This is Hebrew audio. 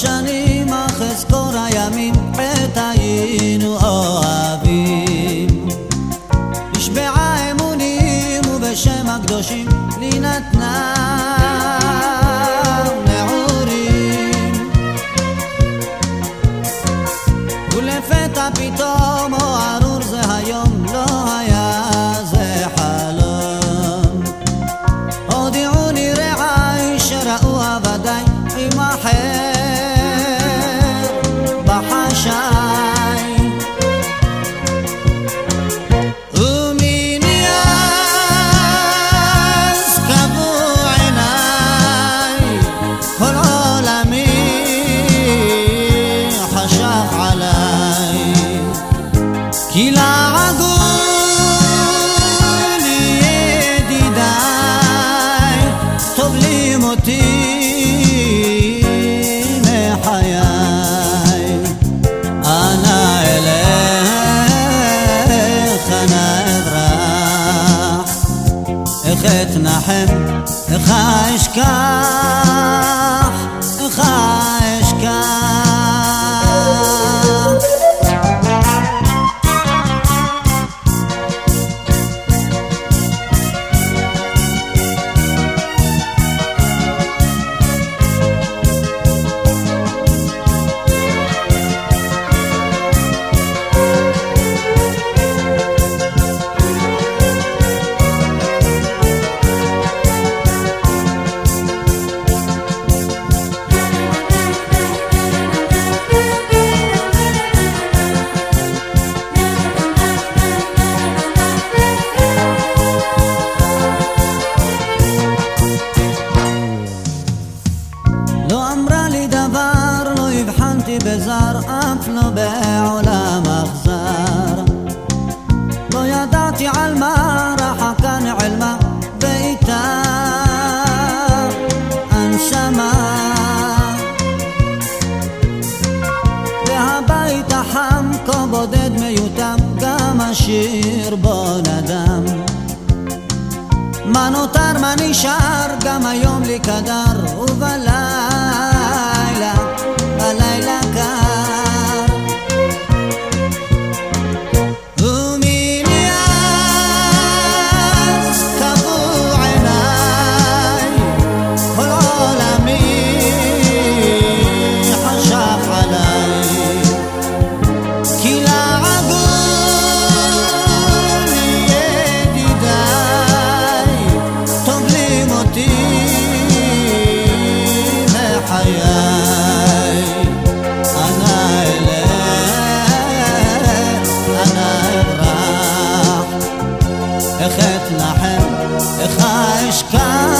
שנים, אך אזכור הימים עת היינו אוהבים. נשבעה אמונים ובשם הקדושים לי נתנה נעורים. ולפתע פתאום כל עולמי חשך עליי. כי לעגו לי ידידיי טובלים אותי מחיי. אנא אליך נא אברח. איך אתנחם, איך אשכח, הבחנתי בזר, אף לא בעולם אכזר. לא ידעתי על מה רחקה נעלמה, ואיתה הנשמה. והבית החם כה בודד מיותם, גם השיר בו נדם. מה נותר, מה נשאר, גם היום לי קדר, ובלילה איך אתנחם, איך אשכח